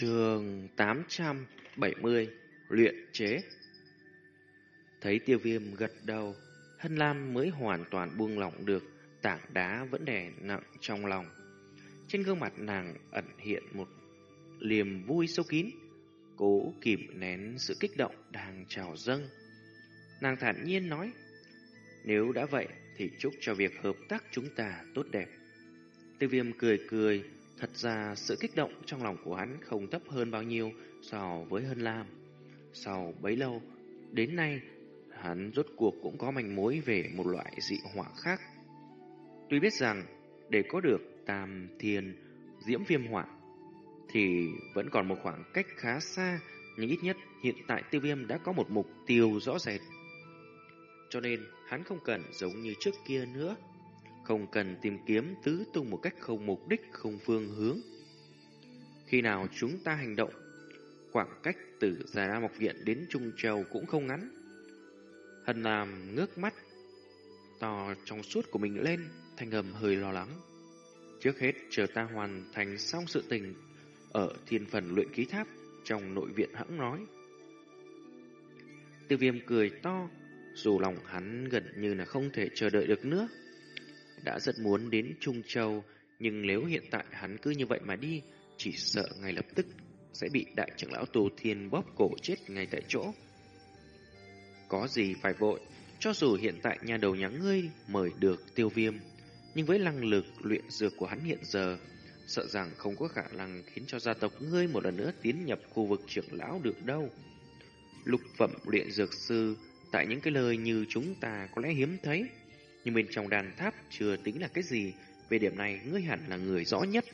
Trường 870 Luyện chế Thấy tiêu viêm gật đầu, Hân Lam mới hoàn toàn buông lỏng được, tảng đá vẫn đè nặng trong lòng. Trên gương mặt nàng ẩn hiện một liềm vui sâu kín, cố kìm nén sự kích động đang trào dâng. Nàng thản nhiên nói, nếu đã vậy thì chúc cho việc hợp tác chúng ta tốt đẹp. Tiêu viêm cười cười, thật ra sự kích động trong lòng của hắn không thấp hơn bao nhiêu so với Hân Lam. Sau bấy lâu, đến nay, hắn rốt cuộc cũng có manh mối về một loại dị hỏa khác. Tuy biết rằng, để có được tam thiên diễm viêm hỏa, thì vẫn còn một khoảng cách khá xa, nhưng ít nhất hiện tại tiêu viêm đã có một mục tiêu rõ rệt. Cho nên, hắn không cần giống như trước kia nữa, không cần tìm kiếm tứ tung một cách không mục đích, không phương hướng. Khi nào chúng ta hành động, khoảng cách từ Già Nam Mộc Viện đến Trung Châu cũng không ngắn. Hân Nam ngước mắt, to trong suốt của mình lên, thanh âm hơi lo lắng. Trước hết, chờ ta hoàn thành xong sự tình ở thiên phần luyện ký tháp trong nội viện hãng nói. Tiêu viêm cười to, dù lòng hắn gần như là không thể chờ đợi được nữa. Đã rất muốn đến Trung Châu, nhưng nếu hiện tại hắn cứ như vậy mà đi, chỉ sợ ngay lập tức sẽ bị đại trưởng lão Tô Thiên bóp cổ chết ngay tại chỗ. Có gì phải vội, cho dù hiện tại nhà đầu nhà ngươi mời được tiêu viêm, nhưng với năng lực luyện dược của hắn hiện giờ, sợ rằng không có khả năng khiến cho gia tộc ngươi một lần nữa tiến nhập khu vực trưởng lão được đâu. Lục phẩm luyện dược sư tại những cái lời như chúng ta có lẽ hiếm thấy, nhưng bên trong đàn tháp chưa tính là cái gì, về điểm này ngươi hẳn là người rõ nhất.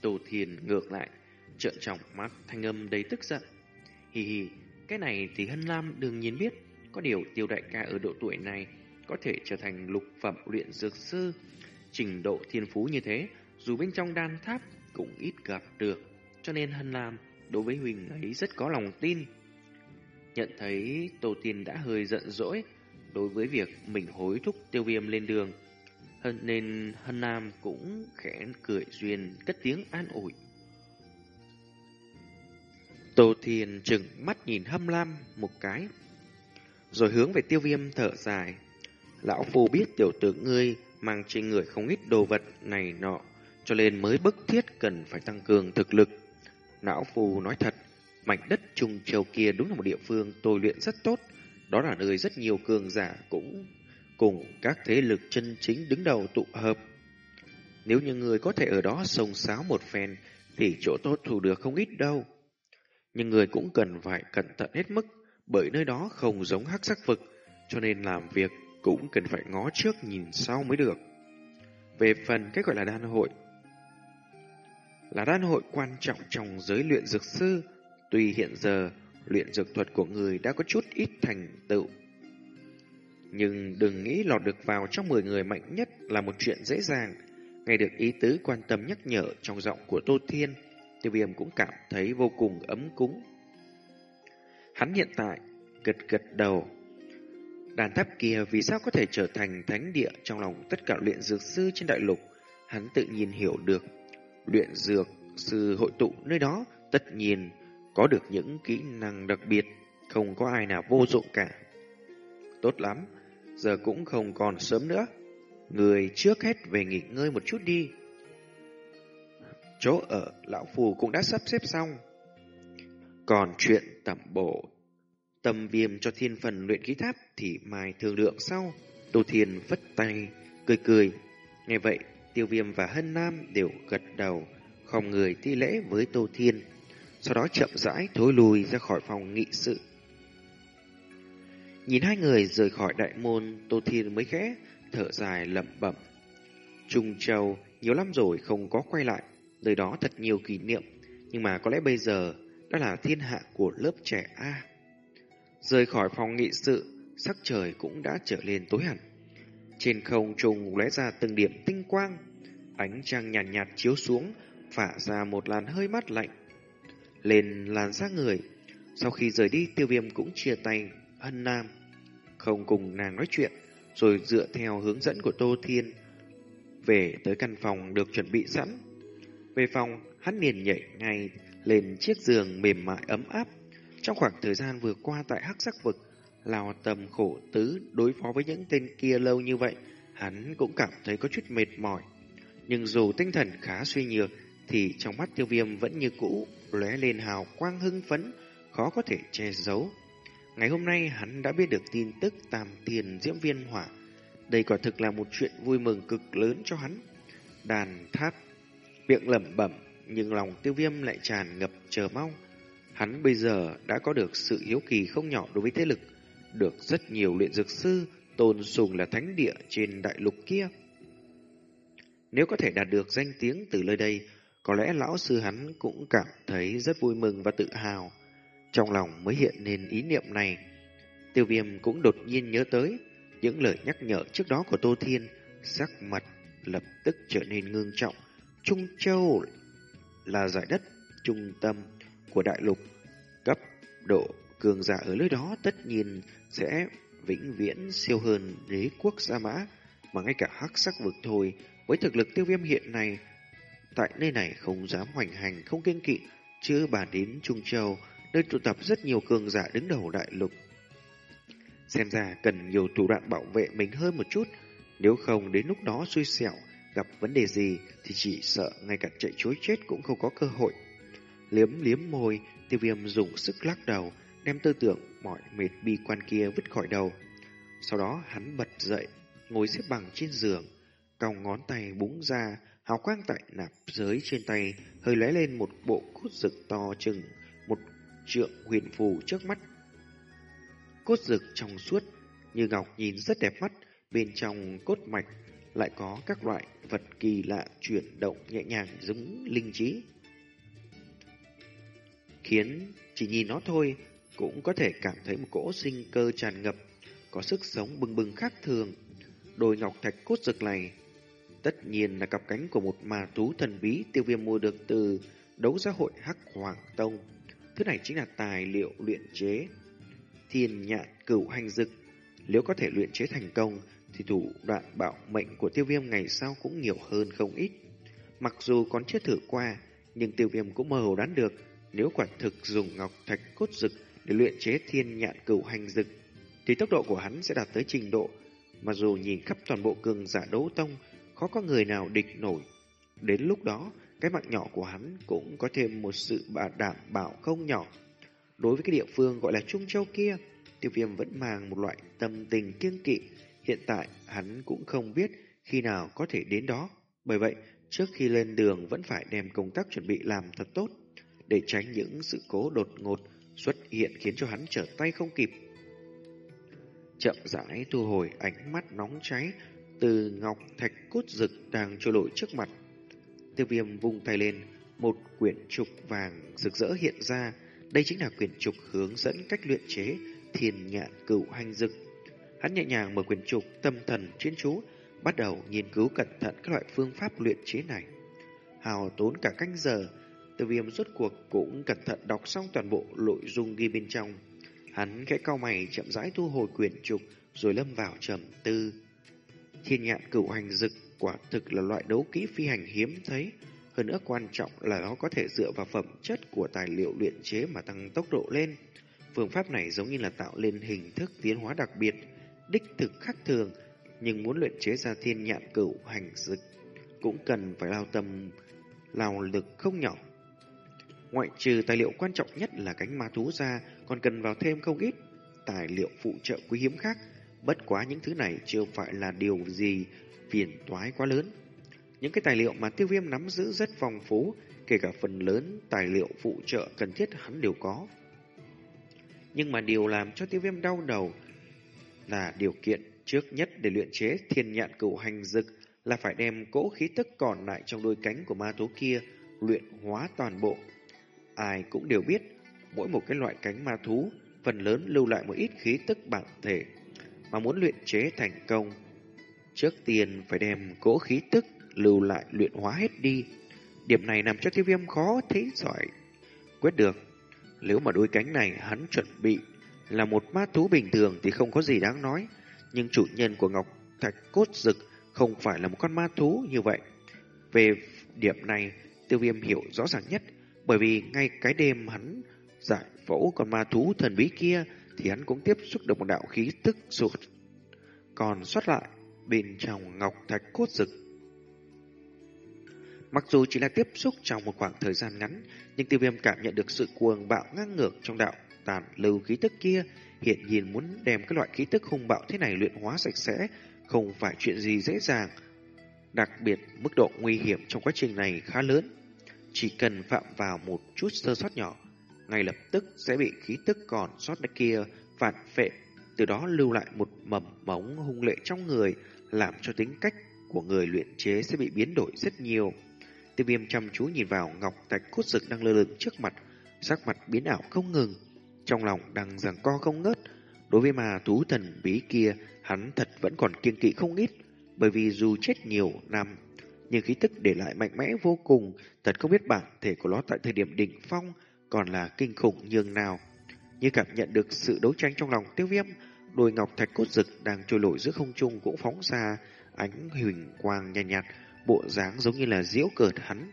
Tô Thiền ngược lại, trợn trọng mắt thanh âm đầy tức giận. Hì hì, cái này thì Hân Lam đương nhiên biết, có điều tiêu đại ca ở độ tuổi này có thể trở thành lục phẩm luyện dược sư. Trình độ thiên phú như thế, dù bên trong đan tháp cũng ít gặp được, cho nên Hân Lam đối với Huỳnh ấy rất có lòng tin. Nhận thấy Tô Tiên đã hơi giận dỗi đối với việc mình hối thúc tiêu viêm lên đường, hơn nên Hân Nam cũng khẽ cười duyên cất tiếng an ủi. Tô thiền chừng mắt nhìn Hâm Lam một cái, rồi hướng về tiêu viêm thở dài. Lão Phu biết tiểu tử ngươi mang trên người không ít đồ vật này nọ, cho nên mới bức thiết cần phải tăng cường thực lực. Lão Phu nói thật, mảnh đất Trung Châu kia đúng là một địa phương tôi luyện rất tốt, đó là nơi rất nhiều cường giả cũng cùng các thế lực chân chính đứng đầu tụ hợp. Nếu như người có thể ở đó sông sáo một phen, thì chỗ tốt thu được không ít đâu. Nhưng người cũng cần phải cẩn thận hết mức, bởi nơi đó không giống hắc sắc vực, cho nên làm việc cũng cần phải ngó trước nhìn sau mới được. Về phần cái gọi là đan hội, là đan hội quan trọng trong giới luyện dược sư, tuy hiện giờ luyện dược thuật của người đã có chút ít thành tựu. Nhưng đừng nghĩ lọt được vào trong 10 người mạnh nhất là một chuyện dễ dàng. Nghe được ý tứ quan tâm nhắc nhở trong giọng của Tô Thiên, tiêu viêm cũng cảm thấy vô cùng ấm cúng. Hắn hiện tại gật gật đầu. Đàn tháp kia vì sao có thể trở thành thánh địa trong lòng tất cả luyện dược sư trên đại lục, hắn tự nhiên hiểu được. Luyện dược sư hội tụ nơi đó tất nhiên có được những kỹ năng đặc biệt, không có ai nào vô dụng cả. Tốt lắm, giờ cũng không còn sớm nữa. Người trước hết về nghỉ ngơi một chút đi. Chỗ ở lão phù cũng đã sắp xếp xong. Còn chuyện tẩm bổ tâm viêm cho thiên phần luyện khí tháp thì mai thương lượng sau. Tô Thiên vất tay, cười cười. Nghe vậy, tiêu viêm và hân nam đều gật đầu, không người thi lễ với Tô Thiên sau đó chậm rãi thối lùi ra khỏi phòng nghị sự. Nhìn hai người rời khỏi đại môn, Tô Thiên mới khẽ, thở dài lẩm bẩm. Trung Châu nhiều lắm rồi không có quay lại, nơi đó thật nhiều kỷ niệm, nhưng mà có lẽ bây giờ đã là thiên hạ của lớp trẻ A. Rời khỏi phòng nghị sự, sắc trời cũng đã trở lên tối hẳn. Trên không trùng lóe ra từng điểm tinh quang, ánh trăng nhàn nhạt, nhạt chiếu xuống, phả ra một làn hơi mát lạnh lên làn xác người. Sau khi rời đi, tiêu viêm cũng chia tay Hân Nam, không cùng nàng nói chuyện, rồi dựa theo hướng dẫn của Tô Thiên, về tới căn phòng được chuẩn bị sẵn. Về phòng, hắn liền nhảy ngay lên chiếc giường mềm mại ấm áp. Trong khoảng thời gian vừa qua tại hắc sắc vực, Lào tầm khổ tứ đối phó với những tên kia lâu như vậy, hắn cũng cảm thấy có chút mệt mỏi. Nhưng dù tinh thần khá suy nhược, thì trong mắt tiêu viêm vẫn như cũ, lóe lên hào quang hưng phấn, khó có thể che giấu. Ngày hôm nay hắn đã biết được tin tức tam tiền diễm viên hỏa. Đây quả thực là một chuyện vui mừng cực lớn cho hắn. Đàn tháp, miệng lẩm bẩm, nhưng lòng tiêu viêm lại tràn ngập chờ mong. Hắn bây giờ đã có được sự hiếu kỳ không nhỏ đối với thế lực, được rất nhiều luyện dược sư tôn sùng là thánh địa trên đại lục kia. Nếu có thể đạt được danh tiếng từ nơi đây, có lẽ lão sư hắn cũng cảm thấy rất vui mừng và tự hào. Trong lòng mới hiện nên ý niệm này. Tiêu viêm cũng đột nhiên nhớ tới những lời nhắc nhở trước đó của Tô Thiên, sắc mặt lập tức trở nên ngưng trọng. Trung Châu là giải đất trung tâm của đại lục, cấp độ cường giả ở nơi đó tất nhiên sẽ vĩnh viễn siêu hơn đế quốc Sa Mã, mà ngay cả hắc sắc vực thôi, với thực lực tiêu viêm hiện nay, tại nơi này không dám hoành hành, không kiên kỵ, chưa bàn đến Trung Châu, nơi tụ tập rất nhiều cường giả đứng đầu đại lục. Xem ra cần nhiều thủ đoạn bảo vệ mình hơn một chút, nếu không đến lúc đó xui xẻo, gặp vấn đề gì thì chỉ sợ ngay cả chạy chối chết cũng không có cơ hội. Liếm liếm môi, tiêu viêm dùng sức lắc đầu, đem tư tưởng mọi mệt bi quan kia vứt khỏi đầu. Sau đó hắn bật dậy, ngồi xếp bằng trên giường, còng ngón tay búng ra, hào quang tại nạp giới trên tay hơi lóe lên một bộ cốt rực to chừng một trượng huyền phù trước mắt. Cốt rực trong suốt, như ngọc nhìn rất đẹp mắt, bên trong cốt mạch lại có các loại vật kỳ lạ chuyển động nhẹ nhàng giống linh trí. Khiến chỉ nhìn nó thôi cũng có thể cảm thấy một cỗ sinh cơ tràn ngập, có sức sống bừng bừng khác thường. đồi ngọc thạch cốt rực này tất nhiên là cặp cánh của một ma thú thần bí tiêu viêm mua được từ đấu giá hội Hắc Hoàng Tông. Thứ này chính là tài liệu luyện chế thiên nhạn cửu hành dực. Nếu có thể luyện chế thành công thì thủ đoạn bạo mệnh của tiêu viêm ngày sau cũng nhiều hơn không ít. Mặc dù còn chưa thử qua, nhưng tiêu viêm cũng mơ hồ đoán được nếu quả thực dùng ngọc thạch cốt dực để luyện chế thiên nhạn cửu hành dực, thì tốc độ của hắn sẽ đạt tới trình độ mà dù nhìn khắp toàn bộ cường giả đấu tông, khó có người nào địch nổi. Đến lúc đó, cái mạng nhỏ của hắn cũng có thêm một sự bà đảm bảo không nhỏ. Đối với cái địa phương gọi là Trung Châu kia, tiêu viêm vẫn mang một loại tâm tình kiêng kỵ. Hiện tại, hắn cũng không biết khi nào có thể đến đó. Bởi vậy, trước khi lên đường vẫn phải đem công tác chuẩn bị làm thật tốt, để tránh những sự cố đột ngột xuất hiện khiến cho hắn trở tay không kịp. Chậm rãi thu hồi ánh mắt nóng cháy từ ngọc thạch cốt rực đang trôi nổi trước mặt. Tiêu viêm vung tay lên, một quyển trục vàng rực rỡ hiện ra. Đây chính là quyển trục hướng dẫn cách luyện chế thiên nhạn cửu hành dực. Hắn nhẹ nhàng mở quyển trục tâm thần chuyên chú, bắt đầu nghiên cứu cẩn thận các loại phương pháp luyện chế này. Hào tốn cả canh giờ, Tiêu viêm rốt cuộc cũng cẩn thận đọc xong toàn bộ nội dung ghi bên trong. Hắn khẽ cao mày chậm rãi thu hồi quyển trục rồi lâm vào trầm tư. Thiên nhạn cửu hành dực quả thực là loại đấu kỹ phi hành hiếm thấy. Hơn nữa quan trọng là nó có thể dựa vào phẩm chất của tài liệu luyện chế mà tăng tốc độ lên. Phương pháp này giống như là tạo lên hình thức tiến hóa đặc biệt, đích thực khác thường, nhưng muốn luyện chế ra thiên nhạn cửu hành dực cũng cần phải lao tâm, lao lực không nhỏ. Ngoại trừ tài liệu quan trọng nhất là cánh ma thú ra, còn cần vào thêm không ít tài liệu phụ trợ quý hiếm khác. Bất quá những thứ này chưa phải là điều gì phiền toái quá lớn. Những cái tài liệu mà tiêu viêm nắm giữ rất phong phú, kể cả phần lớn tài liệu phụ trợ cần thiết hắn đều có. Nhưng mà điều làm cho tiêu viêm đau đầu là điều kiện trước nhất để luyện chế thiên nhạn cửu hành dực là phải đem cỗ khí tức còn lại trong đôi cánh của ma thú kia luyện hóa toàn bộ Ai cũng đều biết, mỗi một cái loại cánh ma thú phần lớn lưu lại một ít khí tức bản thể, mà muốn luyện chế thành công, trước tiên phải đem cỗ khí tức lưu lại luyện hóa hết đi. Điểm này làm cho tiêu viêm khó thấy giỏi quyết được. Nếu mà đôi cánh này hắn chuẩn bị là một ma thú bình thường thì không có gì đáng nói, nhưng chủ nhân của Ngọc Thạch Cốt Dực không phải là một con ma thú như vậy. Về điểm này, tiêu viêm hiểu rõ ràng nhất Bởi vì ngay cái đêm hắn giải phẫu con ma thú thần bí kia thì hắn cũng tiếp xúc được một đạo khí tức sụt còn xuất lại bên trong ngọc thạch cốt rực. Mặc dù chỉ là tiếp xúc trong một khoảng thời gian ngắn, nhưng tiêu viêm cảm nhận được sự cuồng bạo ngang ngược trong đạo tàn lưu khí tức kia, hiện nhiên muốn đem cái loại khí tức hung bạo thế này luyện hóa sạch sẽ, không phải chuyện gì dễ dàng. Đặc biệt, mức độ nguy hiểm trong quá trình này khá lớn. Chỉ cần phạm vào một chút sơ sót nhỏ, ngay lập tức sẽ bị khí tức còn sót lại kia phản phệ, từ đó lưu lại một mầm móng hung lệ trong người, làm cho tính cách của người luyện chế sẽ bị biến đổi rất nhiều. Tiêu viêm chăm chú nhìn vào ngọc thạch cốt rực đang lơ lửng trước mặt, sắc mặt biến ảo không ngừng, trong lòng đang giằng co không ngớt. Đối với mà thú thần bí kia, hắn thật vẫn còn kiên kỵ không ít, bởi vì dù chết nhiều năm, nhưng khí tức để lại mạnh mẽ vô cùng, thật không biết bản thể của nó tại thời điểm đỉnh phong còn là kinh khủng nhường nào. Như cảm nhận được sự đấu tranh trong lòng tiêu viêm, đôi ngọc thạch cốt rực đang trôi nổi giữa không trung cũng phóng ra ánh huỳnh quang nhàn nhạt, nhạt, bộ dáng giống như là diễu cợt hắn.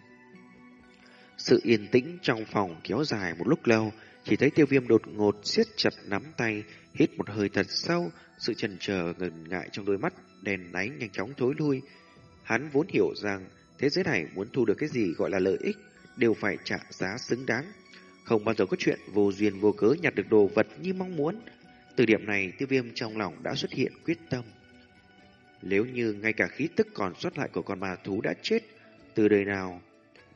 Sự yên tĩnh trong phòng kéo dài một lúc lâu, chỉ thấy tiêu viêm đột ngột siết chặt nắm tay, hít một hơi thật sâu, sự chần chờ ngần ngại trong đôi mắt đèn náy nhanh chóng thối lui. Hắn vốn hiểu rằng thế giới này muốn thu được cái gì gọi là lợi ích đều phải trả giá xứng đáng. Không bao giờ có chuyện vô duyên vô cớ nhặt được đồ vật như mong muốn. Từ điểm này, tiêu viêm trong lòng đã xuất hiện quyết tâm. Nếu như ngay cả khí tức còn sót lại của con ma thú đã chết, từ đời nào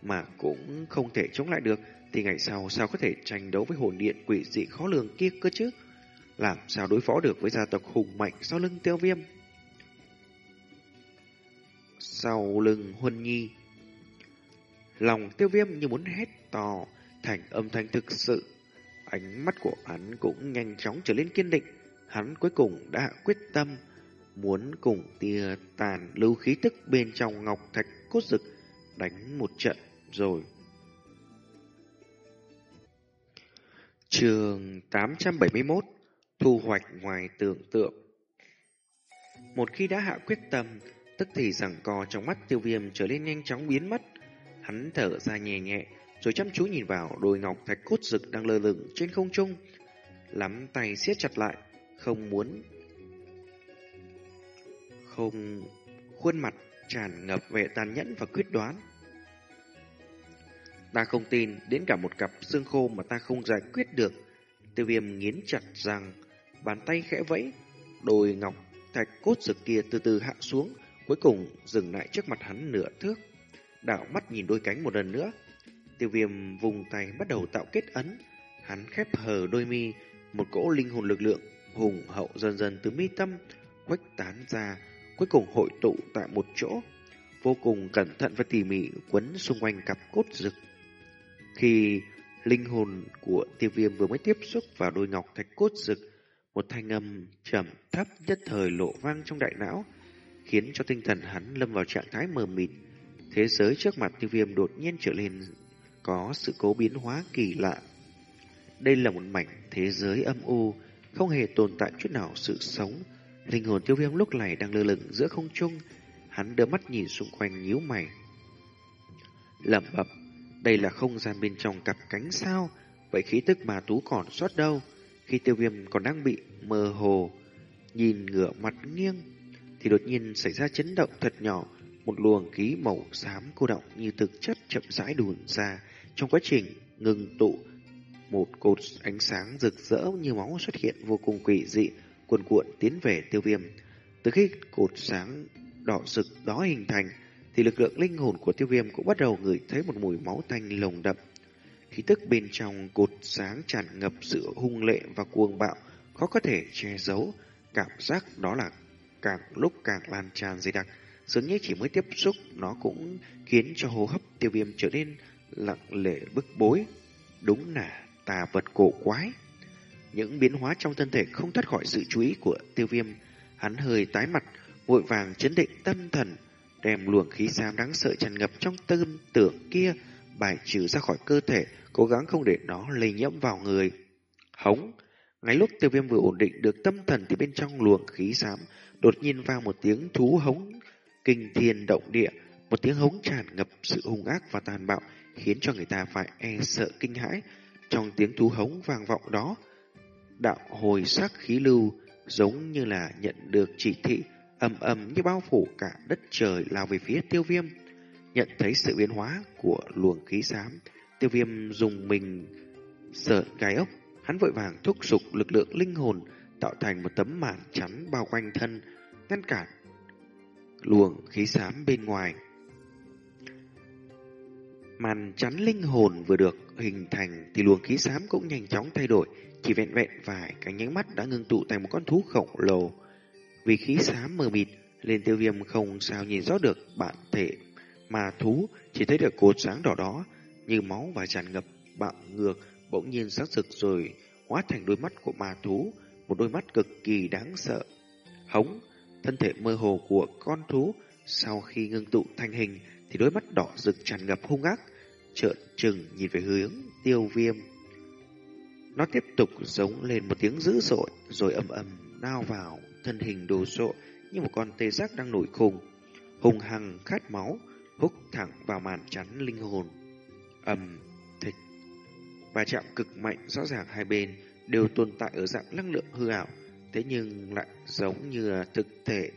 mà cũng không thể chống lại được, thì ngày sau sao có thể tranh đấu với hồn điện quỷ dị khó lường kia cơ chứ? Làm sao đối phó được với gia tộc hùng mạnh sau lưng tiêu viêm? Sau lưng huân nhi, Lòng tiêu viêm như muốn hét to Thành âm thanh thực sự, Ánh mắt của hắn cũng nhanh chóng trở lên kiên định. Hắn cuối cùng đã quyết tâm Muốn cùng tia tàn lưu khí tức bên trong ngọc thạch cốt rực Đánh một trận rồi. Trường 871 Thu hoạch ngoài tưởng tượng. Một khi đã hạ quyết tâm, Tức thì rằng co trong mắt tiêu viêm trở nên nhanh chóng biến mất. Hắn thở ra nhẹ nhẹ rồi chăm chú nhìn vào đôi ngọc thạch cốt rực đang lơ lửng trên không trung Lắm tay siết chặt lại Không muốn Không Khuôn mặt tràn ngập vẻ tàn nhẫn và quyết đoán Ta không tin đến cả một cặp xương khô mà ta không giải quyết được. Tiêu viêm nghiến chặt rằng, bàn tay khẽ vẫy, đôi ngọc thạch cốt rực kia từ từ hạ xuống, cuối cùng dừng lại trước mặt hắn nửa thước. Đảo mắt nhìn đôi cánh một lần nữa. Tiêu viêm vùng tay bắt đầu tạo kết ấn. Hắn khép hờ đôi mi, một cỗ linh hồn lực lượng hùng hậu dần dần từ mi tâm, khuếch tán ra, cuối cùng hội tụ tại một chỗ. Vô cùng cẩn thận và tỉ mỉ quấn xung quanh cặp cốt rực. Khi linh hồn của tiêu viêm vừa mới tiếp xúc vào đôi ngọc thạch cốt rực, một thanh âm trầm thấp nhất thời lộ vang trong đại não, khiến cho tinh thần hắn lâm vào trạng thái mờ mịt. Thế giới trước mặt tiêu viêm đột nhiên trở nên có sự cố biến hóa kỳ lạ. Đây là một mảnh thế giới âm u, không hề tồn tại chút nào sự sống. Linh hồn tiêu viêm lúc này đang lơ lửng giữa không trung, hắn đưa mắt nhìn xung quanh nhíu mày. Lẩm bẩm đây là không gian bên trong cặp cánh sao, vậy khí tức mà tú còn sót đâu? Khi tiêu viêm còn đang bị mơ hồ, nhìn ngửa mặt nghiêng, thì đột nhiên xảy ra chấn động thật nhỏ, một luồng khí màu xám cô động như thực chất chậm rãi đùn ra. Trong quá trình ngừng tụ, một cột ánh sáng rực rỡ như máu xuất hiện vô cùng quỷ dị, cuồn cuộn tiến về tiêu viêm. Từ khi cột sáng đỏ rực đó hình thành, thì lực lượng linh hồn của tiêu viêm cũng bắt đầu ngửi thấy một mùi máu tanh lồng đậm. Khí tức bên trong cột sáng tràn ngập sự hung lệ và cuồng bạo, khó có thể che giấu. Cảm giác đó là càng lúc càng lan tràn dày đặc, dường như chỉ mới tiếp xúc nó cũng khiến cho hô hấp tiêu viêm trở nên lặng lệ bức bối. Đúng là tà vật cổ quái. Những biến hóa trong thân thể không thoát khỏi sự chú ý của tiêu viêm. Hắn hơi tái mặt, vội vàng chấn định tâm thần, đem luồng khí xám đáng sợ tràn ngập trong tâm tưởng kia bài trừ ra khỏi cơ thể, cố gắng không để nó lây nhiễm vào người. Hống! Ngay lúc tiêu viêm vừa ổn định được tâm thần thì bên trong luồng khí xám đột nhiên vang một tiếng thú hống kinh thiên động địa, Một tiếng hống tràn ngập sự hung ác và tàn bạo khiến cho người ta phải e sợ kinh hãi. Trong tiếng thú hống vang vọng đó, đạo hồi sắc khí lưu giống như là nhận được chỉ thị ầm ầm như bao phủ cả đất trời lao về phía tiêu viêm. Nhận thấy sự biến hóa của luồng khí xám, tiêu viêm dùng mình sợ gai ốc, hắn vội vàng thúc giục lực lượng linh hồn tạo thành một tấm màn chắn bao quanh thân, ngăn cản luồng khí xám bên ngoài. Màn chắn linh hồn vừa được hình thành thì luồng khí xám cũng nhanh chóng thay đổi, chỉ vẹn vẹn vài cái nhánh mắt đã ngưng tụ thành một con thú khổng lồ. Vì khí xám mờ mịt, lên tiêu viêm không sao nhìn rõ được bản thể mà thú, chỉ thấy được cột sáng đỏ đó như máu và tràn ngập bạo ngược bỗng nhiên sắc rực rồi hóa thành đôi mắt của ma thú, một đôi mắt cực kỳ đáng sợ. Hống, thân thể mơ hồ của con thú, sau khi ngưng tụ thành hình thì đôi mắt đỏ rực tràn ngập hung ác, trợn trừng nhìn về hướng tiêu viêm. Nó tiếp tục giống lên một tiếng dữ dội rồi ầm ầm lao vào thân hình đồ sộ như một con tê giác đang nổi khùng, hùng hằng khát máu, húc thẳng vào màn chắn linh hồn. ầm thịch. Và chạm cực mạnh rõ ràng hai bên đều tồn tại ở dạng năng lượng hư ảo, thế nhưng lại giống như là thực thể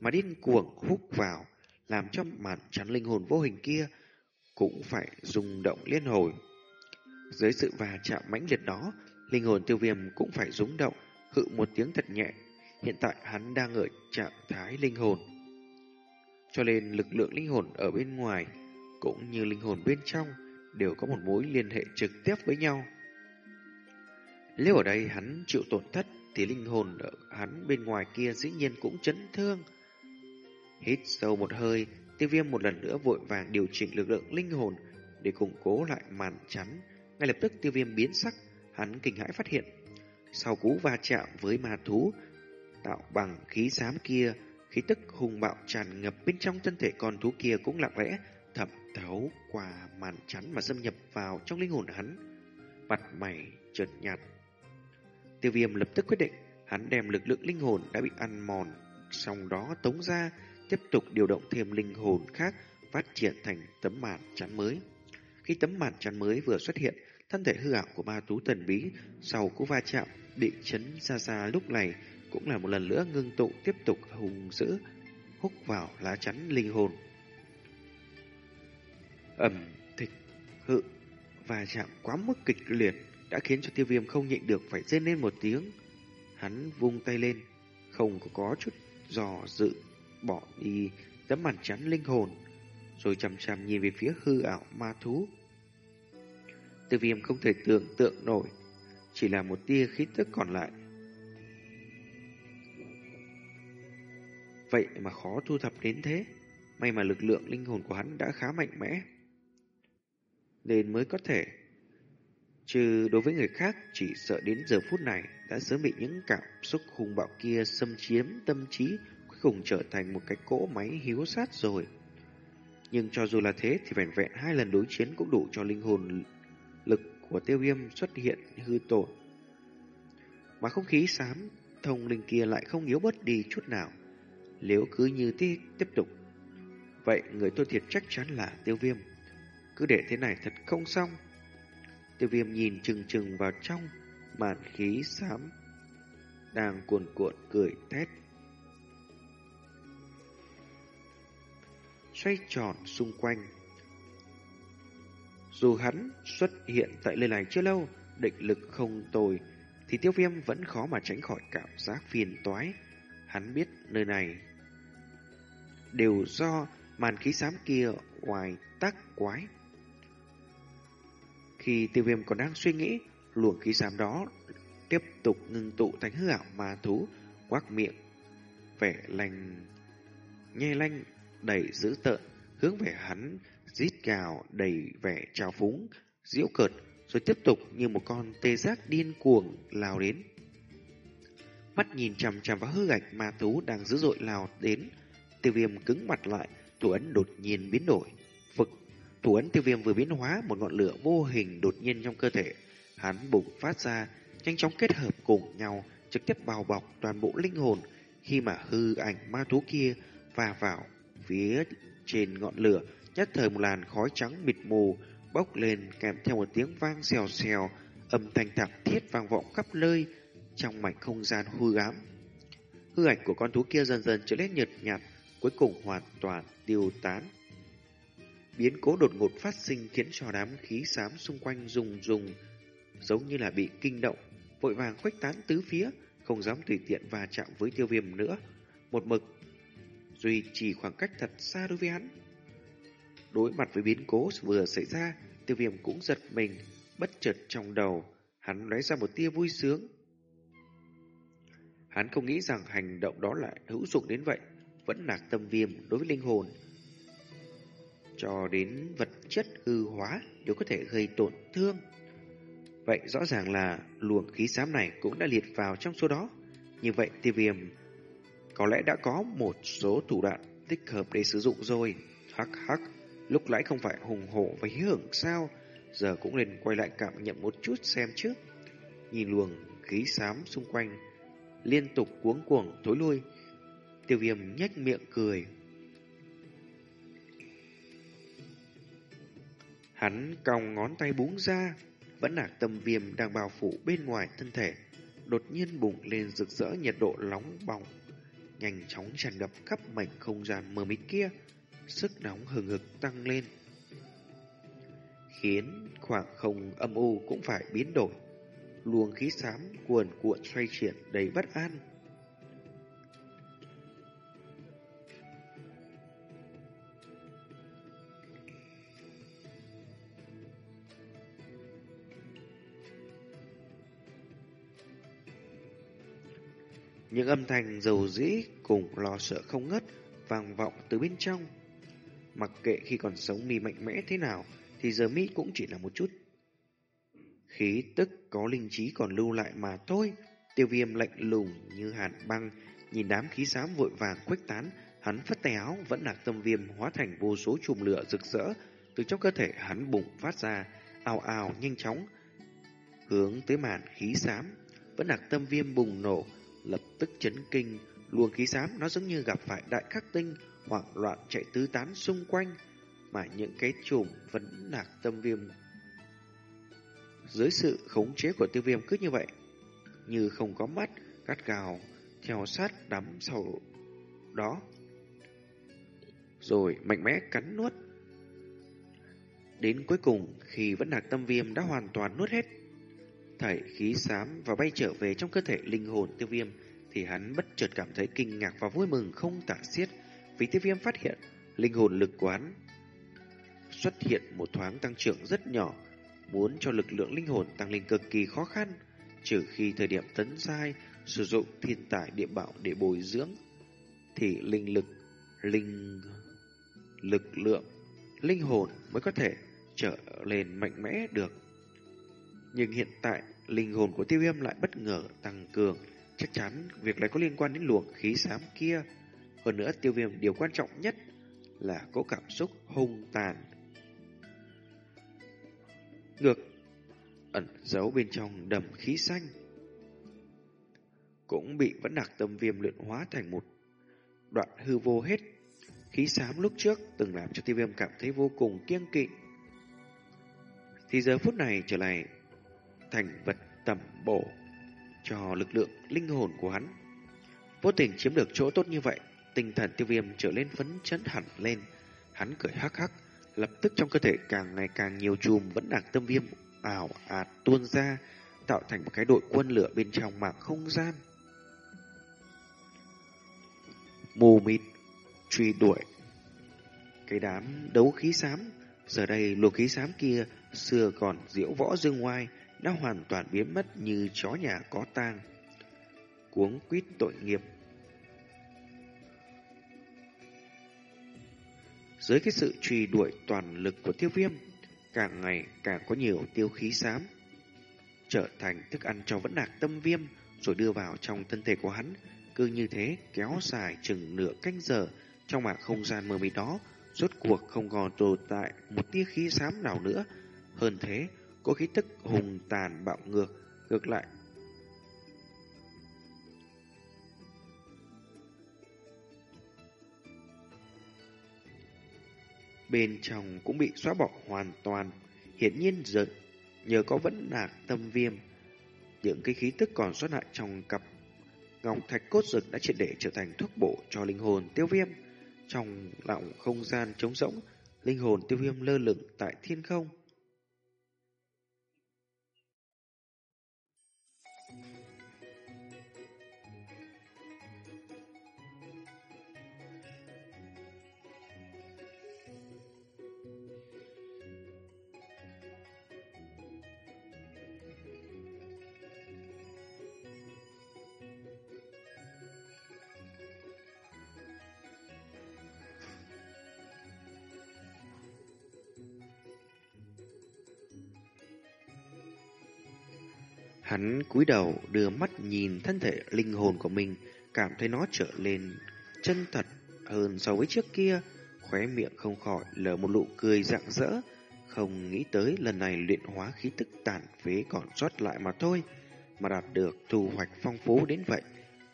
mà điên cuồng hút vào, làm cho màn chắn linh hồn vô hình kia cũng phải rung động liên hồi. Dưới sự va chạm mãnh liệt đó, linh hồn tiêu viêm cũng phải rung động, hự một tiếng thật nhẹ. Hiện tại hắn đang ở trạng thái linh hồn. Cho nên lực lượng linh hồn ở bên ngoài cũng như linh hồn bên trong đều có một mối liên hệ trực tiếp với nhau. Nếu ở đây hắn chịu tổn thất thì linh hồn ở hắn bên ngoài kia dĩ nhiên cũng chấn thương. Hít sâu một hơi, tiêu viêm một lần nữa vội vàng điều chỉnh lực lượng linh hồn để củng cố lại màn chắn. Ngay lập tức tiêu viêm biến sắc, hắn kinh hãi phát hiện. Sau cú va chạm với ma thú, tạo bằng khí xám kia, khí tức hùng bạo tràn ngập bên trong thân thể con thú kia cũng lặng lẽ thẩm thấu qua màn chắn và xâm nhập vào trong linh hồn hắn. Mặt mày chợt nhạt. Tiêu viêm lập tức quyết định, hắn đem lực lượng linh hồn đã bị ăn mòn, sau đó tống ra, tiếp tục điều động thêm linh hồn khác phát triển thành tấm màn chắn mới. Khi tấm màn chắn mới vừa xuất hiện, thân thể hư ảo của ma tú thần bí sau cú va chạm bị chấn ra ra lúc này cũng là một lần nữa ngưng tụ tiếp tục hùng dữ hút vào lá chắn linh hồn. ầm thịch hự và chạm quá mức kịch liệt đã khiến cho tiêu viêm không nhịn được phải rên lên một tiếng. Hắn vung tay lên, không có, có chút dò dự, bỏ đi tấm màn chắn linh hồn, rồi chằm chằm nhìn về phía hư ảo ma thú. Tiêu viêm không thể tưởng tượng nổi, chỉ là một tia khí tức còn lại. Vậy mà khó thu thập đến thế, may mà lực lượng linh hồn của hắn đã khá mạnh mẽ. Nên mới có thể Chứ đối với người khác chỉ sợ đến giờ phút này đã sớm bị những cảm xúc hung bạo kia xâm chiếm tâm trí cuối cùng trở thành một cái cỗ máy hiếu sát rồi. Nhưng cho dù là thế thì vẹn vẹn hai lần đối chiến cũng đủ cho linh hồn lực của tiêu viêm xuất hiện hư tổn. Mà không khí xám thông linh kia lại không yếu bớt đi chút nào. Nếu cứ như thế tiếp tục, vậy người tôi thiệt chắc chắn là tiêu viêm. Cứ để thế này thật không xong. Tiêu viêm nhìn chừng chừng vào trong màn khí xám đang cuồn cuộn cười thét. Xoay tròn xung quanh. Dù hắn xuất hiện tại nơi này chưa lâu, định lực không tồi, thì tiêu viêm vẫn khó mà tránh khỏi cảm giác phiền toái. Hắn biết nơi này đều do màn khí xám kia ngoài tác quái. Khi tiêu viêm còn đang suy nghĩ, luồng khí xám đó tiếp tục ngưng tụ thành hư ảo ma thú, quắc miệng, vẻ lành, nhe lanh, đầy dữ tợn, hướng về hắn, rít gào đầy vẻ trào phúng, diễu cợt, rồi tiếp tục như một con tê giác điên cuồng lao đến. Mắt nhìn chằm chằm vào hư ảnh ma thú đang dữ dội lao đến, tiêu viêm cứng mặt lại, thủ ấn đột nhiên biến đổi, Thủ ấn tiêu viêm vừa biến hóa một ngọn lửa vô hình đột nhiên trong cơ thể. Hắn bùng phát ra, nhanh chóng kết hợp cùng nhau, trực tiếp bao bọc toàn bộ linh hồn khi mà hư ảnh ma thú kia va vào phía trên ngọn lửa, nhất thời một làn khói trắng mịt mù bốc lên kèm theo một tiếng vang xèo xèo, âm thanh thảm thiết vang vọng khắp nơi trong mảnh không gian hư ám. Hư ảnh của con thú kia dần dần trở nên nhợt nhạt, cuối cùng hoàn toàn tiêu tán. Biến cố đột ngột phát sinh khiến cho đám khí xám xung quanh rùng rùng, giống như là bị kinh động, vội vàng khuếch tán tứ phía, không dám tùy tiện va chạm với tiêu viêm nữa. Một mực, duy trì khoảng cách thật xa đối với hắn. Đối mặt với biến cố vừa xảy ra, tiêu viêm cũng giật mình, bất chợt trong đầu, hắn lấy ra một tia vui sướng. Hắn không nghĩ rằng hành động đó lại hữu dụng đến vậy, vẫn lạc tâm viêm đối với linh hồn. Cho đến vật chất hư hóa đều có thể gây tổn thương. Vậy rõ ràng là luồng khí xám này cũng đã liệt vào trong số đó. Như vậy tiêu viêm có lẽ đã có một số thủ đoạn tích hợp để sử dụng rồi. Hắc hắc, lúc nãy không phải hùng hổ và hí hưởng sao? Giờ cũng nên quay lại cảm nhận một chút xem trước. Nhìn luồng khí xám xung quanh, liên tục cuống cuồng thối lui. Tiêu viêm nhếch miệng cười. Hắn còng ngón tay búng ra, vẫn là tâm viêm đang bao phủ bên ngoài thân thể, đột nhiên bùng lên rực rỡ nhiệt độ nóng bỏng, nhanh chóng tràn ngập khắp mảnh không gian mờ mịt kia, sức nóng hừng hực tăng lên, khiến khoảng không âm u cũng phải biến đổi. Luồng khí xám cuồn cuộn xoay chuyển đầy bất an. Những âm thanh dầu dĩ cùng lo sợ không ngất vang vọng từ bên trong. Mặc kệ khi còn sống mi mạnh mẽ thế nào thì giờ mi cũng chỉ là một chút khí tức có linh trí còn lưu lại mà thôi. Tiêu viêm lạnh lùng như hàn băng, nhìn đám khí xám vội vàng khuếch tán, hắn phất tay áo vẫn là tâm viêm hóa thành vô số chùm lửa rực rỡ từ trong cơ thể hắn bùng phát ra, ào ào nhanh chóng hướng tới màn khí xám, vẫn là tâm viêm bùng nổ, lập tức chấn kinh, luồng khí xám nó giống như gặp phải đại khắc tinh, hoảng loạn chạy tứ tán xung quanh, mà những cái chùm vẫn lạc tâm viêm. Dưới sự khống chế của tiêu viêm cứ như vậy, như không có mắt, cắt gào, theo sát đắm sau đó. Rồi mạnh mẽ cắn nuốt. Đến cuối cùng, khi vẫn lạc tâm viêm đã hoàn toàn nuốt hết thảy khí xám và bay trở về trong cơ thể linh hồn tiêu viêm, thì hắn bất chợt cảm thấy kinh ngạc và vui mừng không tả xiết vì tiêu viêm phát hiện linh hồn lực quán xuất hiện một thoáng tăng trưởng rất nhỏ, muốn cho lực lượng linh hồn tăng lên cực kỳ khó khăn, trừ khi thời điểm tấn sai sử dụng thiên tài địa bảo để bồi dưỡng, thì linh lực, linh lực lượng, linh hồn mới có thể trở lên mạnh mẽ được. Nhưng hiện tại, linh hồn của tiêu viêm lại bất ngờ tăng cường, chắc chắn việc này có liên quan đến luồng khí xám kia. Hơn nữa, tiêu viêm điều quan trọng nhất là có cảm xúc hung tàn. Ngược ẩn giấu bên trong đầm khí xanh cũng bị vẫn đặc tâm viêm luyện hóa thành một đoạn hư vô hết. Khí xám lúc trước từng làm cho tiêu viêm cảm thấy vô cùng kiêng kỵ. Thì giờ phút này trở lại thành vật tầm bổ cho lực lượng linh hồn của hắn. Vô tình chiếm được chỗ tốt như vậy, tinh thần tiêu viêm trở lên phấn chấn hẳn lên. Hắn cười hắc hắc, lập tức trong cơ thể càng ngày càng nhiều chùm vẫn đạc tâm viêm ảo ạt tuôn ra, tạo thành một cái đội quân lửa bên trong mạng không gian. Mù mịt, truy đuổi. Cái đám đấu khí xám, giờ đây luồng khí xám kia xưa còn diễu võ dương ngoài, đã hoàn toàn biến mất như chó nhà có tang. Cuống quýt tội nghiệp. Dưới cái sự truy đuổi toàn lực của tiêu viêm, càng ngày càng có nhiều tiêu khí xám, trở thành thức ăn cho vẫn nạc tâm viêm, rồi đưa vào trong thân thể của hắn. Cứ như thế kéo dài chừng nửa canh giờ trong mạng không gian mờ mịt đó, rốt cuộc không còn tồn tại một tia khí xám nào nữa. Hơn thế, có khí tức hùng tàn bạo ngược, ngược lại. bên trong cũng bị xóa bỏ hoàn toàn. Hiển nhiên giận, nhờ có vẫn lạc tâm viêm, những cái khí tức còn sót lại trong cặp ngọc thạch cốt rực đã triệt để trở thành thuốc bổ cho linh hồn tiêu viêm. Trong lọng không gian trống rỗng, linh hồn tiêu viêm lơ lửng tại thiên không. Hắn cúi đầu đưa mắt nhìn thân thể linh hồn của mình, cảm thấy nó trở lên chân thật hơn so với trước kia, khóe miệng không khỏi lở một nụ cười rạng rỡ, không nghĩ tới lần này luyện hóa khí tức tàn phế còn sót lại mà thôi, mà đạt được thu hoạch phong phú đến vậy,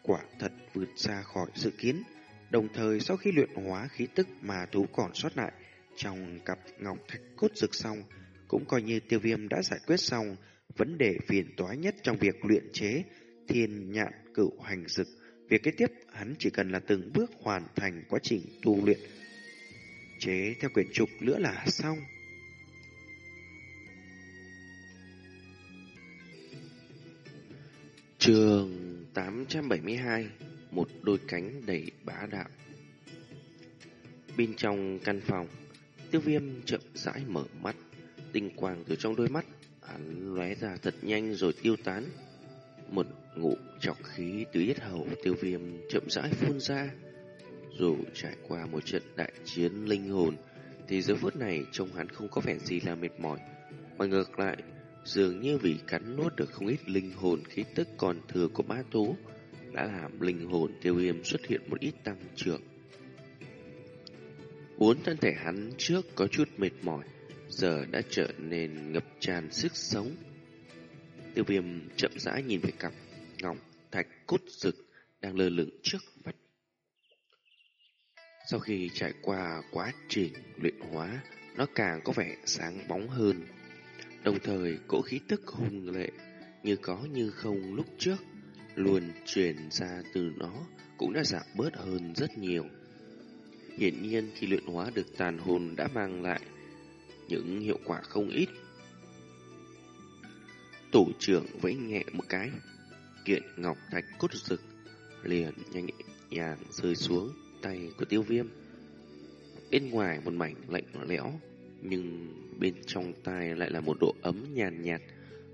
quả thật vượt xa khỏi dự kiến. Đồng thời sau khi luyện hóa khí tức mà thú còn sót lại trong cặp ngọc thạch cốt rực xong, cũng coi như tiêu viêm đã giải quyết xong vấn đề phiền toái nhất trong việc luyện chế thiên nhạn cửu hành dực. Việc kế tiếp, hắn chỉ cần là từng bước hoàn thành quá trình tu luyện chế theo quyển trục nữa là xong. Trường 872 Một đôi cánh đầy bá đạo Bên trong căn phòng, Tiêu viêm chậm rãi mở mắt, Tinh quang từ trong đôi mắt Hắn lóe ra thật nhanh rồi tiêu tán. Một ngụ chọc khí từ yết hầu tiêu viêm chậm rãi phun ra. Dù trải qua một trận đại chiến linh hồn, thì giờ phút này trông hắn không có vẻ gì là mệt mỏi. Mà ngược lại, dường như vì cắn nuốt được không ít linh hồn khí tức còn thừa của ma thú, đã làm linh hồn tiêu viêm xuất hiện một ít tăng trưởng. Bốn thân thể hắn trước có chút mệt mỏi, giờ đã trở nên ngập tràn sức sống. Tiêu viêm chậm rãi nhìn về cặp ngọc thạch cốt rực đang lơ lửng trước mặt. Sau khi trải qua quá trình luyện hóa, nó càng có vẻ sáng bóng hơn. Đồng thời, cỗ khí tức hùng lệ như có như không lúc trước luôn truyền ra từ nó cũng đã giảm bớt hơn rất nhiều. Hiển nhiên khi luyện hóa được tàn hồn đã mang lại những hiệu quả không ít. Tổ trưởng vẫy nhẹ một cái, kiện ngọc thạch cốt rực liền nhanh nhàng rơi xuống tay của tiêu viêm. Bên ngoài một mảnh lạnh lẽo, nhưng bên trong tay lại là một độ ấm nhàn nhạt,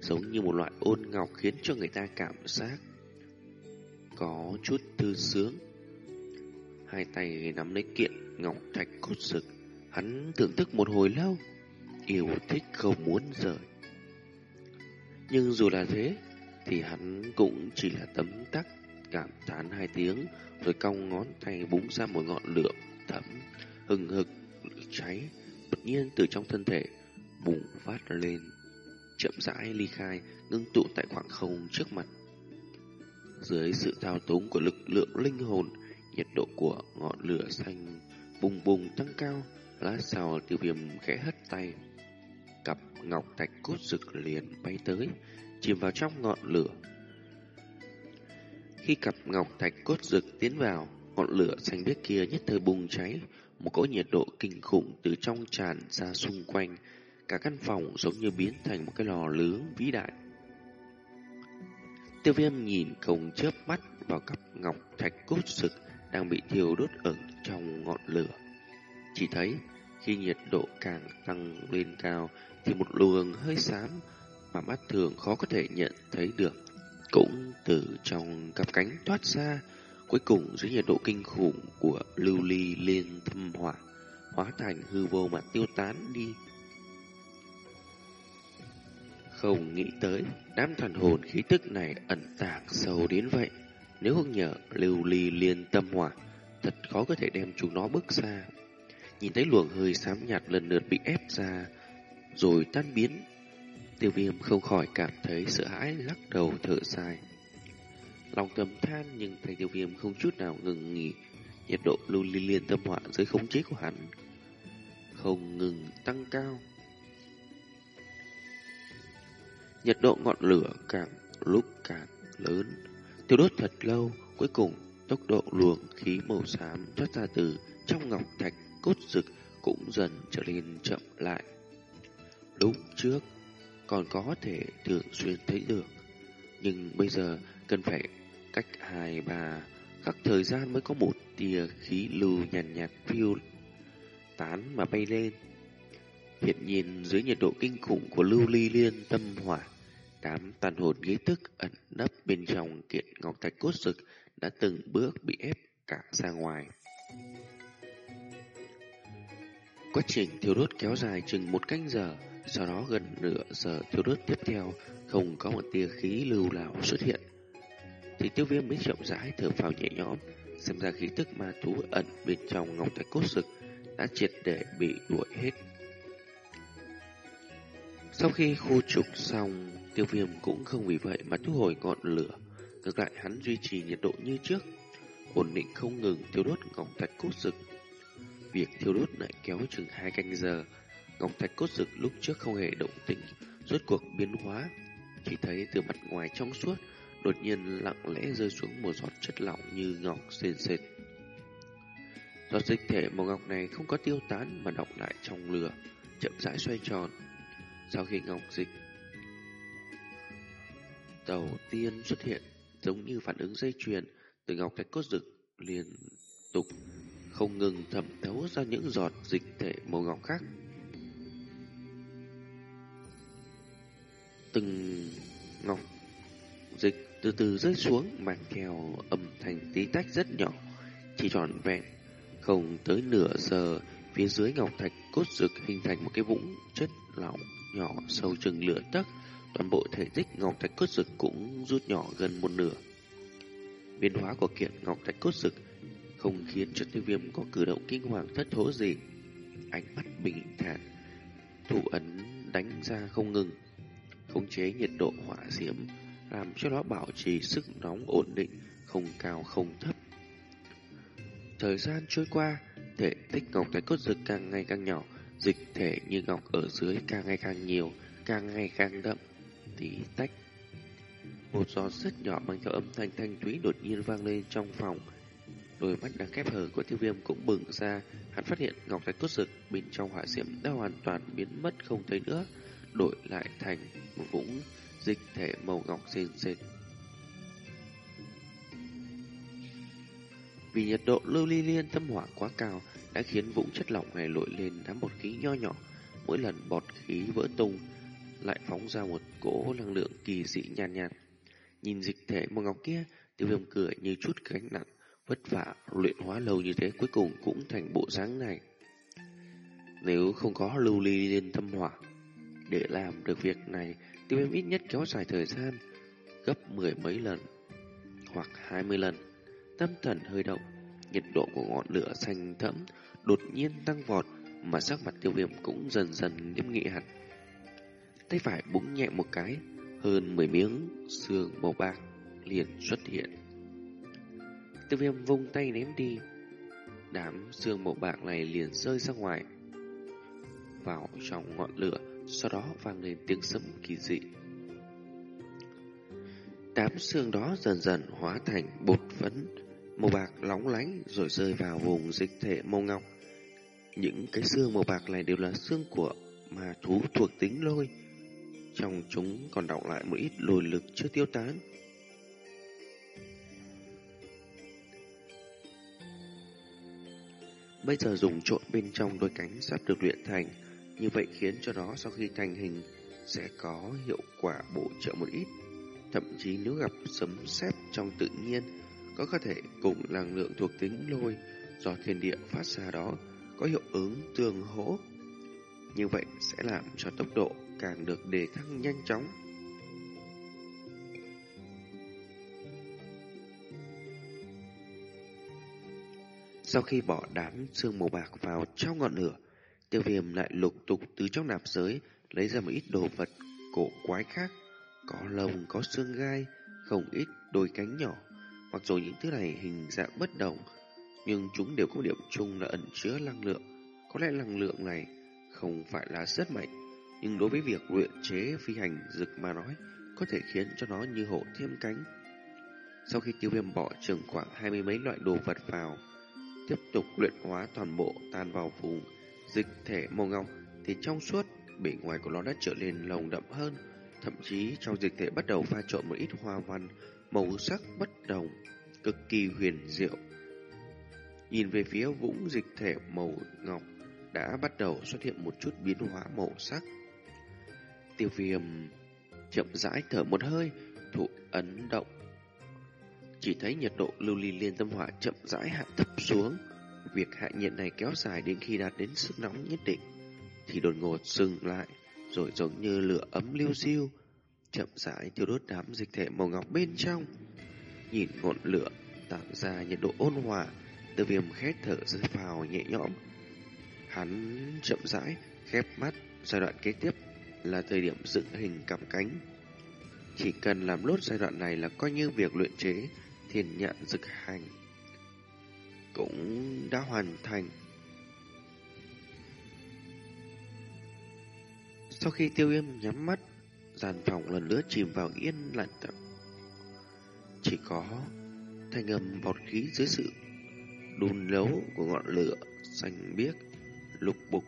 giống như một loại ôn ngọc khiến cho người ta cảm giác có chút thư sướng. Hai tay nắm lấy kiện ngọc thạch cốt rực, hắn thưởng thức một hồi lâu yêu thích không muốn rời. Nhưng dù là thế, thì hắn cũng chỉ là tấm tắc cảm thán hai tiếng, rồi cong ngón tay búng ra một ngọn lửa thấm hừng hực cháy, đột nhiên từ trong thân thể bùng phát lên, chậm rãi ly khai, ngưng tụ tại khoảng không trước mặt. Dưới sự thao túng của lực lượng linh hồn, nhiệt độ của ngọn lửa xanh bùng bùng tăng cao, lá sau tiêu viêm khẽ hất tay ngọc thạch cốt rực liền bay tới, chìm vào trong ngọn lửa. Khi cặp ngọc thạch cốt rực tiến vào, ngọn lửa xanh biếc kia nhất thời bùng cháy, một cỗ nhiệt độ kinh khủng từ trong tràn ra xung quanh, cả căn phòng giống như biến thành một cái lò lướng vĩ đại. Tiêu viêm nhìn không chớp mắt vào cặp ngọc thạch cốt rực đang bị thiêu đốt ở trong ngọn lửa. Chỉ thấy khi nhiệt độ càng tăng lên cao thì một luồng hơi xám mà mắt thường khó có thể nhận thấy được cũng từ trong cặp cánh thoát ra, cuối cùng dưới nhiệt độ kinh khủng của lưu ly liên thâm hỏa hóa thành hư vô mà tiêu tán đi. Không nghĩ tới, đám thần hồn khí tức này ẩn tàng sâu đến vậy. Nếu không nhờ lưu ly liên tâm hỏa thật khó có thể đem chúng nó bước ra nhìn thấy luồng hơi xám nhạt lần lượt bị ép ra rồi tan biến. Tiêu viêm không khỏi cảm thấy sợ hãi lắc đầu thở dài. Lòng thầm than nhưng thầy tiêu viêm không chút nào ngừng nghỉ, nhiệt độ lưu liên liên tâm họa dưới khống chế của hắn. không ngừng tăng cao. Nhiệt độ ngọn lửa càng lúc càng lớn, tiêu đốt thật lâu, cuối cùng tốc độ luồng khí màu xám thoát ra từ trong ngọc thạch cốt rực cũng dần trở nên chậm lại. Lúc trước còn có thể thường xuyên thấy được, nhưng bây giờ cần phải cách hai ba khắc thời gian mới có một tia khí lưu nhàn nhạt, nhạt phiêu tán mà bay lên. Hiện nhiên dưới nhiệt độ kinh khủng của lưu ly liên tâm hỏa, đám tàn hồn ghế tức ẩn nấp bên trong kiện ngọc thạch cốt rực đã từng bước bị ép cả ra ngoài. Quá trình thiêu đốt kéo dài chừng một canh giờ, sau đó gần nửa giờ thiêu đốt tiếp theo, không có một tia khí lưu nào xuất hiện. Thì tiêu viêm mới chậm rãi thở phào nhẹ nhõm, xem ra khí tức ma thú ẩn bên trong ngọc thạch cốt sực đã triệt để bị đuổi hết. Sau khi khu trục xong, tiêu viêm cũng không vì vậy mà thu hồi ngọn lửa, ngược lại hắn duy trì nhiệt độ như trước, ổn định không ngừng thiêu đốt ngọc thạch cốt sực. Việc thiêu đốt lại kéo chừng hai canh giờ. Ngọc thạch cốt rực lúc trước không hề động tĩnh, rốt cuộc biến hóa. Chỉ thấy từ mặt ngoài trong suốt, đột nhiên lặng lẽ rơi xuống một giọt chất lỏng như ngọc sền sệt. Giọt dịch thể màu ngọc này không có tiêu tán mà đọng lại trong lửa, chậm rãi xoay tròn. Sau khi ngọc dịch đầu tiên xuất hiện, giống như phản ứng dây chuyền từ ngọc thạch cốt rực liên tục không ngừng thẩm thấu ra những giọt dịch thể màu ngọc khác. Từng ngọc dịch từ từ rơi xuống màn kèo âm thanh tí tách rất nhỏ, chỉ tròn vẹn, không tới nửa giờ phía dưới ngọc thạch cốt rực hình thành một cái vũng chất lỏng nhỏ sâu chừng lửa tấc, toàn bộ thể tích ngọc thạch cốt rực cũng rút nhỏ gần một nửa. Biến hóa của kiện ngọc thạch cốt rực không khiến cho tiêu viêm có cử động kinh hoàng thất thố gì. Ánh mắt bình thản, thủ ấn đánh ra không ngừng, khống chế nhiệt độ hỏa diễm, làm cho nó bảo trì sức nóng ổn định, không cao không thấp. Thời gian trôi qua, thể tích ngọc thái cốt rực càng ngày càng nhỏ, dịch thể như ngọc ở dưới càng ngày càng nhiều, càng ngày càng đậm, tí tách. Một giọt rất nhỏ mang theo âm thanh thanh thúy đột nhiên vang lên trong phòng, Đôi mắt đang khép hờ của tiêu viêm cũng bừng ra, hắn phát hiện ngọc thạch cốt rực bên trong hỏa diễm đã hoàn toàn biến mất không thấy nữa, đổi lại thành một vũng dịch thể màu ngọc rền rệt. Vì nhiệt độ lưu ly liên tâm hỏa quá cao đã khiến vũng chất lỏng này lội lên đám bọt khí nho nhỏ, mỗi lần bọt khí vỡ tung lại phóng ra một cỗ năng lượng kỳ dị nhàn nhạt, nhạt. Nhìn dịch thể màu ngọc kia, tiêu viêm cười như chút gánh nặng vất vả luyện hóa lâu như thế cuối cùng cũng thành bộ dáng này. Nếu không có lưu ly liên tâm hỏa, để làm được việc này, tiêu viêm ít nhất kéo dài thời gian gấp mười mấy lần hoặc hai mươi lần. Tâm thần hơi động, nhiệt độ của ngọn lửa xanh thẫm đột nhiên tăng vọt mà sắc mặt tiêu viêm cũng dần dần nghiêm nghị hẳn. Tay phải búng nhẹ một cái, hơn mười miếng xương màu bạc liền xuất hiện. Tiêu viêm vung tay ném đi. Đám xương màu bạc này liền rơi ra ngoài. Vào trong ngọn lửa, sau đó vang lên tiếng sấm kỳ dị. Đám xương đó dần dần hóa thành bột phấn, màu bạc lóng lánh rồi rơi vào vùng dịch thể màu ngọc. Những cái xương màu bạc này đều là xương của ma thú thuộc tính lôi. Trong chúng còn đọng lại một ít lùi lực chưa tiêu tán. Bây giờ dùng trộn bên trong đôi cánh sắp được luyện thành, như vậy khiến cho nó sau khi thành hình sẽ có hiệu quả bổ trợ một ít. Thậm chí nếu gặp sấm sét trong tự nhiên, có có thể cùng năng lượng thuộc tính lôi do thiên địa phát ra đó có hiệu ứng tương hỗ. Như vậy sẽ làm cho tốc độ càng được đề thăng nhanh chóng. Sau khi bỏ đám xương màu bạc vào trong ngọn lửa, tiêu viêm lại lục tục từ trong nạp giới lấy ra một ít đồ vật cổ quái khác. Có lông, có xương gai, không ít đôi cánh nhỏ. Mặc dù những thứ này hình dạng bất đồng, nhưng chúng đều có điểm chung là ẩn chứa năng lượng, Có lẽ năng lượng này không phải là rất mạnh, nhưng đối với việc luyện chế phi hành dực mà nói, có thể khiến cho nó như hổ thêm cánh. Sau khi tiêu viêm bỏ chừng khoảng hai mươi mấy loại đồ vật vào, tiếp tục luyện hóa toàn bộ tan vào vùng dịch thể màu ngọc, thì trong suốt bề ngoài của nó đã trở nên lồng đậm hơn, thậm chí trong dịch thể bắt đầu pha trộn một ít hoa văn màu sắc bất đồng, cực kỳ huyền diệu. Nhìn về phía vũng dịch thể màu ngọc đã bắt đầu xuất hiện một chút biến hóa màu sắc. Tiêu viêm chậm rãi thở một hơi, thụ ấn động. Chỉ thấy nhiệt độ lưu ly liên tâm hỏa chậm rãi hạ thấp xuống. Việc hạ nhiệt này kéo dài đến khi đạt đến sức nóng nhất định, thì đột ngột dừng lại, rồi giống như lửa ấm lưu siêu, chậm rãi thiêu đốt đám dịch thể màu ngọc bên trong. Nhìn ngọn lửa tạo ra nhiệt độ ôn hòa, từ viêm khét thở dưới phào nhẹ nhõm. Hắn chậm rãi, khép mắt, giai đoạn kế tiếp là thời điểm dựng hình cặp cánh. Chỉ cần làm lốt giai đoạn này là coi như việc luyện chế thiên nhạn dực hành cũng đã hoàn thành. Sau khi tiêu yêm nhắm mắt, gian phòng lần nữa chìm vào yên lặng tập. Chỉ có thanh âm bọt khí dưới sự đun nấu của ngọn lửa xanh biếc, lục bục,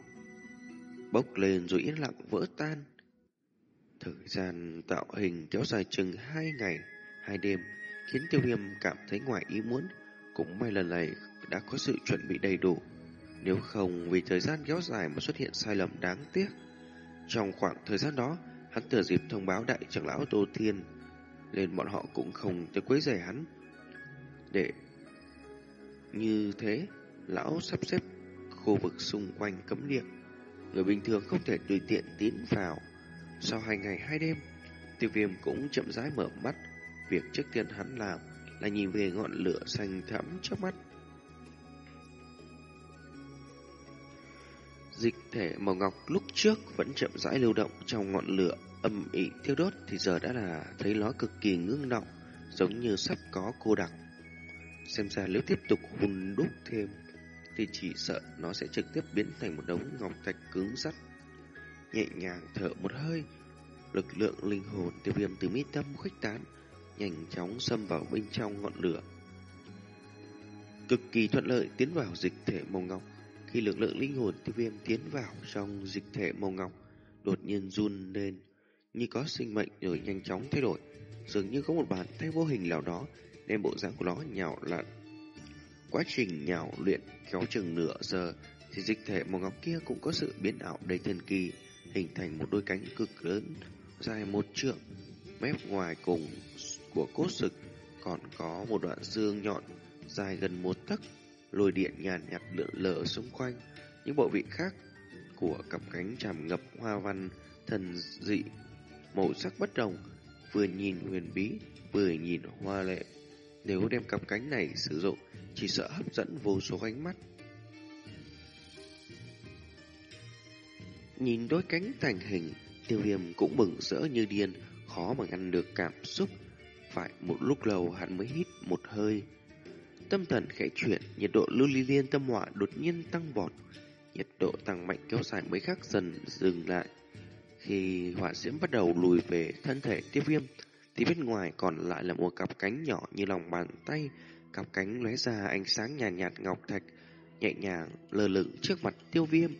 bốc lên rồi yên lặng vỡ tan. Thời gian tạo hình kéo dài chừng hai ngày, hai đêm, khiến tiêu viêm cảm thấy ngoài ý muốn. Cũng may lần này đã có sự chuẩn bị đầy đủ. Nếu không vì thời gian kéo dài mà xuất hiện sai lầm đáng tiếc. Trong khoảng thời gian đó, hắn thừa dịp thông báo đại trưởng lão Tô Thiên, nên bọn họ cũng không tới quấy rầy hắn. Để như thế, lão sắp xếp khu vực xung quanh cấm địa. Người bình thường không thể tùy tiện tiến vào. Sau hai ngày hai đêm, tiêu viêm cũng chậm rãi mở mắt. Việc trước tiên hắn làm là nhìn về ngọn lửa xanh thẫm trước mắt. Dịch thể màu ngọc lúc trước vẫn chậm rãi lưu động trong ngọn lửa âm ỉ thiêu đốt thì giờ đã là thấy nó cực kỳ ngưng động, giống như sắp có cô đặc. Xem ra nếu tiếp tục hùn đúc thêm thì chỉ sợ nó sẽ trực tiếp biến thành một đống ngọc thạch cứng sắt. Nhẹ nhàng thở một hơi, lực lượng linh hồn tiêu viêm từ mi tâm khuếch tán, nhanh chóng xâm vào bên trong ngọn lửa. Cực kỳ thuận lợi tiến vào dịch thể màu ngọc. Khi lực lượng linh hồn tiêu viêm tiến vào trong dịch thể màu ngọc, đột nhiên run lên, như có sinh mệnh rồi nhanh chóng thay đổi, dường như có một bàn tay vô hình nào đó nên bộ dạng của nó nhào lặn. Quá trình nhào luyện kéo chừng nửa giờ thì dịch thể màu ngọc kia cũng có sự biến ảo đầy thần kỳ, hình thành một đôi cánh cực lớn, dài một trượng, mép ngoài cùng của cốt sực còn có một đoạn xương nhọn dài gần một tấc, lôi điện nhàn nhạt lượn lờ xung quanh. Những bộ vị khác của cặp cánh tràm ngập hoa văn thần dị, màu sắc bất đồng, vừa nhìn huyền bí, vừa nhìn hoa lệ. Nếu đem cặp cánh này sử dụng, chỉ sợ hấp dẫn vô số ánh mắt. Nhìn đôi cánh thành hình, tiêu viêm cũng mừng rỡ như điên, khó mà ngăn được cảm xúc. Phải một lúc lâu hắn mới hít một hơi. Tâm thần khẽ chuyển, nhiệt độ lưu ly liên tâm hỏa đột nhiên tăng vọt. Nhiệt độ tăng mạnh kéo dài mấy khắc dần dừng lại. Khi hỏa diễm bắt đầu lùi về thân thể tiêu viêm, thì bên ngoài còn lại là một cặp cánh nhỏ như lòng bàn tay, cặp cánh lóe ra ánh sáng nhàn nhạt, nhạt ngọc thạch, nhẹ nhàng lơ lửng trước mặt tiêu viêm.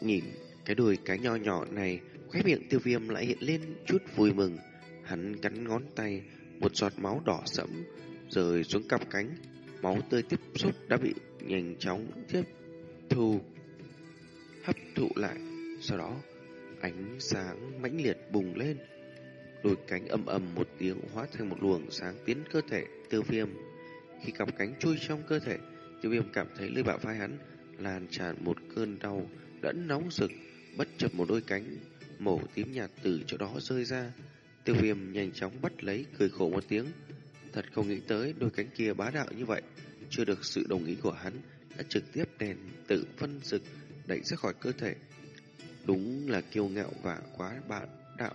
Nhìn cái đôi cái nho nhỏ này, khóe miệng tiêu viêm lại hiện lên chút vui mừng. Hắn cắn ngón tay, một giọt máu đỏ sẫm rơi xuống cặp cánh, máu tươi tiếp xúc đã bị nhanh chóng tiếp thu, hấp thụ lại. Sau đó, ánh sáng mãnh liệt bùng lên, đôi cánh âm ầm một tiếng hóa thành một luồng sáng tiến cơ thể tiêu viêm. Khi cặp cánh chui trong cơ thể, tiêu viêm cảm thấy lưỡi bạo vai hắn lan tràn một cơn đau lẫn nóng rực, bất chợt một đôi cánh màu tím nhạt từ chỗ đó rơi ra. Tiêu viêm nhanh chóng bắt lấy, cười khổ một tiếng. Thật không nghĩ tới đôi cánh kia bá đạo như vậy, chưa được sự đồng ý của hắn, đã trực tiếp đèn tự phân rực đẩy ra khỏi cơ thể. Đúng là kiêu ngạo và quá bá đạo.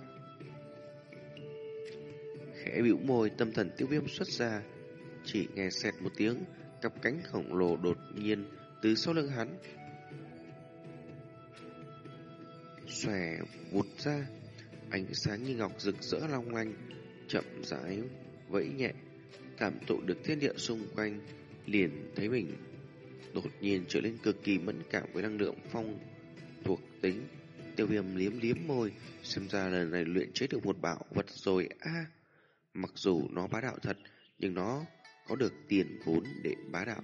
Khẽ bĩu môi tâm thần tiêu viêm xuất ra, chỉ nghe xẹt một tiếng, cặp cánh khổng lồ đột nhiên từ sau lưng hắn xòe vụt ra, ánh sáng như ngọc rực rỡ long lanh, chậm rãi vẫy nhẹ, cảm thụ được thiên địa xung quanh, liền thấy mình đột nhiên trở nên cực kỳ mẫn cảm với năng lượng phong thuộc tính. Tiêu viêm liếm liếm môi, xem ra lần này luyện chế được một bảo vật rồi a. mặc dù nó bá đạo thật, nhưng nó có được tiền vốn để bá đạo.